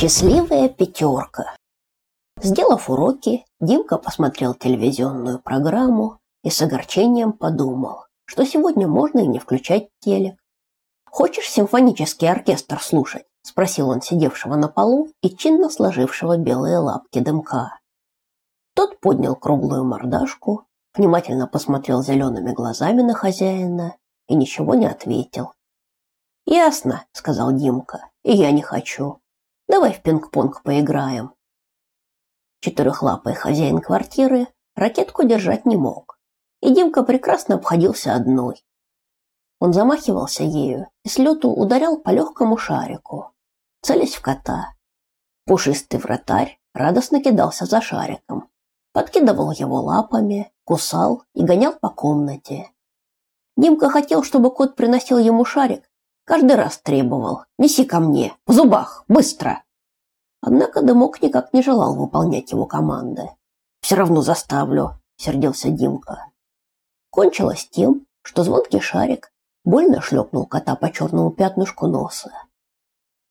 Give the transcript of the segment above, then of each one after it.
Счастливая пятерка. Сделав уроки, Димка посмотрел телевизионную программу и с огорчением подумал, что сегодня можно и не включать телек. «Хочешь симфонический оркестр слушать?» – спросил он сидевшего на полу и чинно сложившего белые лапки дымка. Тот поднял круглую мордашку, внимательно посмотрел зелеными глазами на хозяина и ничего не ответил. «Ясно», – сказал Димка, – «и я не хочу. Давай в пинг-понг поиграем. Четырехлапый хозяин квартиры ракетку держать не мог, и Димка прекрасно обходился одной. Он замахивался ею и с лету ударял по легкому шарику, целясь в кота. Пушистый вратарь радостно кидался за шариком, подкидывал его лапами, кусал и гонял по комнате. Димка хотел, чтобы кот приносил ему шарик, Каждый раз требовал «Неси ко мне! В зубах! Быстро!» Однако Дымок никак не желал выполнять его команды. «Все равно заставлю», — сердился Димка. Кончилось тем, что звонкий шарик больно шлепнул кота по черному пятнышку носа.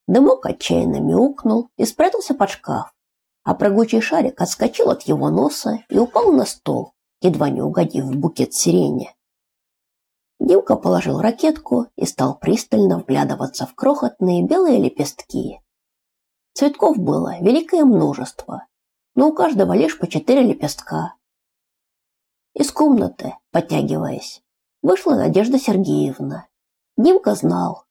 Дымок отчаянно мяукнул и спрятался под шкаф, а прыгучий шарик отскочил от его носа и упал на стол, едва не угодив в букет сирени. Димка положил ракетку и стал пристально вглядываться в крохотные белые лепестки. Цветков было великое множество, но у каждого лишь по четыре лепестка. Из комнаты, подтягиваясь, вышла Надежда Сергеевна. Димка знал,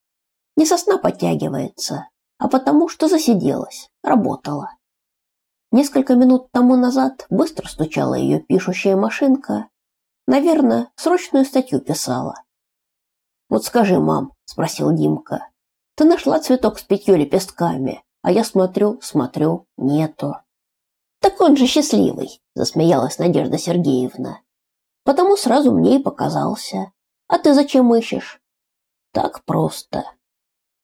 не со сна подтягивается, а потому что засиделась, работала. Несколько минут тому назад быстро стучала ее пишущая машинка, Наверное, срочную статью писала. Вот скажи, мам, спросил Димка. Ты нашла цветок с пятью лепестками, а я смотрю, смотрю, нету. Так он же счастливый, засмеялась Надежда Сергеевна. Потому сразу мне и показался. А ты зачем ищешь? Так просто.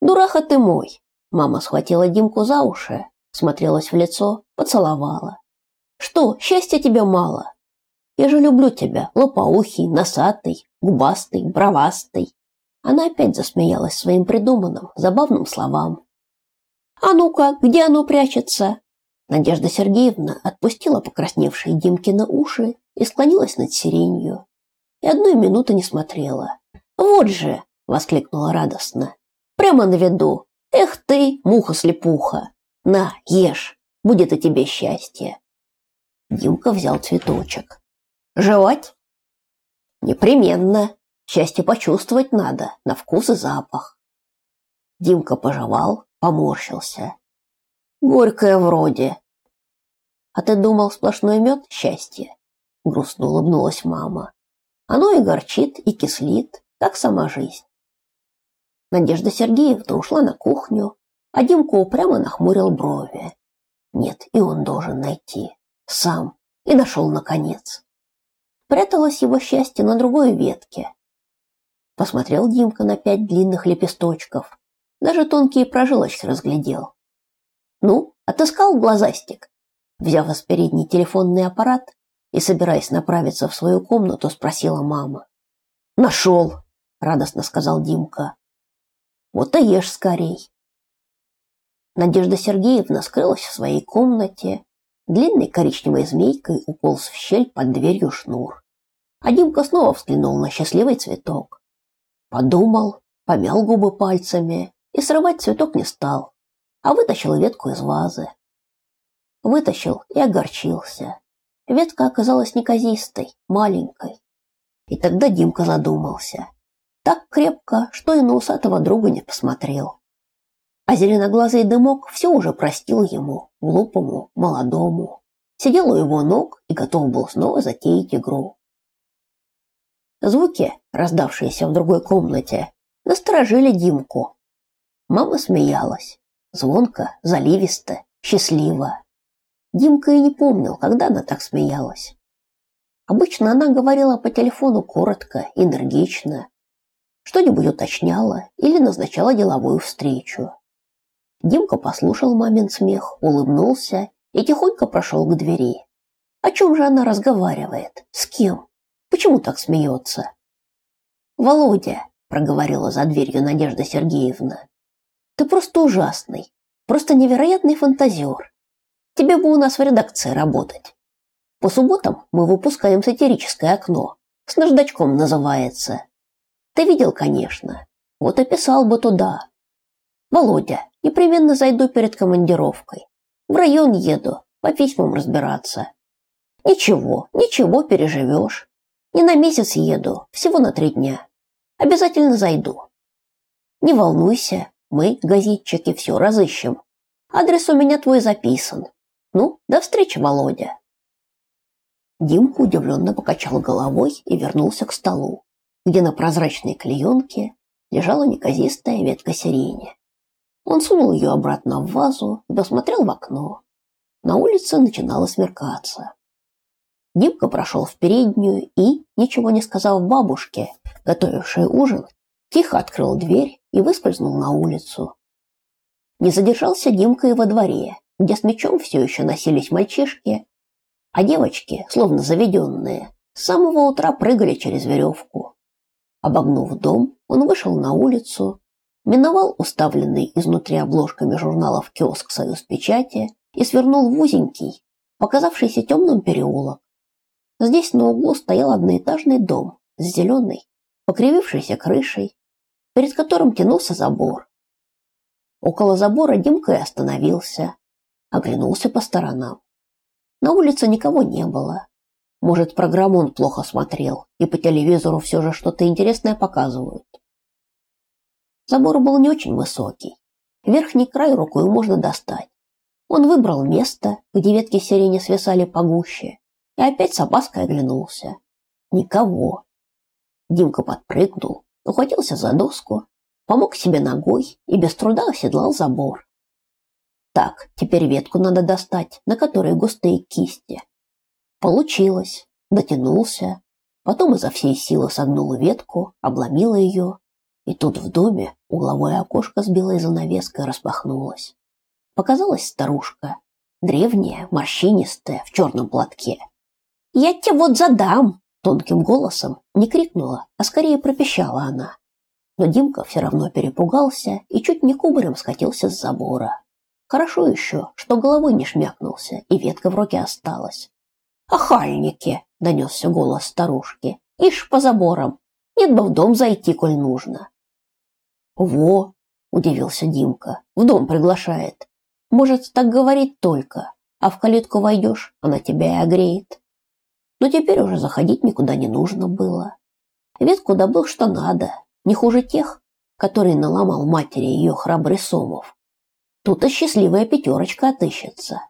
Дураха ты мой. Мама схватила Димку за уши, смотрелась в лицо, поцеловала. Что, счастья тебе мало? Я же люблю тебя, лопоухий, носатый, губастый, бровастый. Она опять засмеялась своим придуманным, забавным словам. А ну-ка, где оно прячется? Надежда Сергеевна отпустила покрасневшие Димкины уши и склонилась над сиренью. И одной минуты не смотрела. Вот же, воскликнула радостно. Прямо на виду. Эх ты, муха-слепуха. На, ешь, будет и тебе счастье. Димка взял цветочек. Жевать? Непременно. Счастье почувствовать надо, на вкус и запах. Димка пожевал, поморщился. Горькое вроде. А ты думал, сплошной мед – счастье? Грустно улыбнулась мама. Оно и горчит, и кислит, как сама жизнь. Надежда Сергеевна ушла на кухню, а Димка упрямо нахмурил брови. Нет, и он должен найти. Сам. И нашел наконец пряталось его счастье на другой ветке. Посмотрел Димка на пять длинных лепесточков, даже тонкие прожилочки разглядел. Ну, отыскал глазастик. Взяв из передний телефонный аппарат и собираясь направиться в свою комнату, спросила мама. «Нашел!» – радостно сказал Димка. «Вот и ешь скорей!» Надежда Сергеевна скрылась в своей комнате, длинной коричневой змейкой уполз в щель под дверью шнур. А Димка снова взглянул на счастливый цветок. Подумал, помял губы пальцами и срывать цветок не стал, а вытащил ветку из вазы. Вытащил и огорчился. Ветка оказалась неказистой, маленькой. И тогда Димка задумался. Так крепко, что и на усатого друга не посмотрел. А зеленоглазый дымок все уже простил ему, глупому, молодому. Сидел у его ног и готов был снова затеять игру. Звуки, раздавшиеся в другой комнате, насторожили Димку. Мама смеялась, звонко, заливисто, счастливо. Димка и не помнил, когда она так смеялась. Обычно она говорила по телефону коротко, энергично, что-нибудь уточняла или назначала деловую встречу. Димка послушал мамин смех, улыбнулся и тихонько прошел к двери. О чем же она разговаривает? С кем? Почему так смеется? Володя, проговорила за дверью Надежда Сергеевна. Ты просто ужасный. Просто невероятный фантазер. Тебе бы у нас в редакции работать. По субботам мы выпускаем сатирическое окно. С наждачком называется. Ты видел, конечно. Вот описал бы туда. Володя, непременно зайду перед командировкой. В район еду, по письмам разбираться. Ничего, ничего, переживешь. Не на месяц еду, всего на три дня. Обязательно зайду. Не волнуйся, мы, газетчики, все разыщем. Адрес у меня твой записан. Ну, до встречи, Володя. Димка удивленно покачал головой и вернулся к столу, где на прозрачной клеенке лежала неказистая ветка сирени. Он сунул ее обратно в вазу и посмотрел в окно. На улице начинало смеркаться. Димка прошел в переднюю и, ничего не сказав бабушке, готовившей ужин, тихо открыл дверь и выскользнул на улицу. Не задержался Димка и во дворе, где с мечом все еще носились мальчишки, а девочки, словно заведенные, с самого утра прыгали через веревку. Обогнув дом, он вышел на улицу, миновал уставленный изнутри обложками журналов киоск «Союз печати» и свернул в узенький, показавшийся темным переулок. Здесь на углу стоял одноэтажный дом с зеленой, покривившейся крышей, перед которым тянулся забор. Около забора Димка и остановился, оглянулся по сторонам. На улице никого не было. Может, программу он плохо смотрел, и по телевизору все же что-то интересное показывают. Забор был не очень высокий. Верхний край рукой можно достать. Он выбрал место, где ветки сирени свисали погуще, и опять с опаской оглянулся. Никого. Димка подпрыгнул, ухватился за доску, помог себе ногой и без труда оседлал забор. Так, теперь ветку надо достать, на которой густые кисти. Получилось. Дотянулся, потом изо всей силы согнул ветку, обломил ее, и тут в доме угловое окошко с белой занавеской распахнулось. Показалась старушка, древняя, морщинистая, в черном платке. «Я тебе вот задам!» Тонким голосом не крикнула, а скорее пропищала она. Но Димка все равно перепугался и чуть не кубарем скатился с забора. Хорошо еще, что головой не шмякнулся, и ветка в руке осталась. «Ахальники!» — донесся голос старушки. «Ишь по заборам! Нет бы в дом зайти, коль нужно!» «Во!» — удивился Димка. «В дом приглашает. Может, так говорить только, а в калитку войдешь, она тебя и огреет». Но теперь уже заходить никуда не нужно было. Ветку добыл что надо, не хуже тех, которые наломал матери ее храбрый Сомов. Тут и счастливая пятерочка отыщется.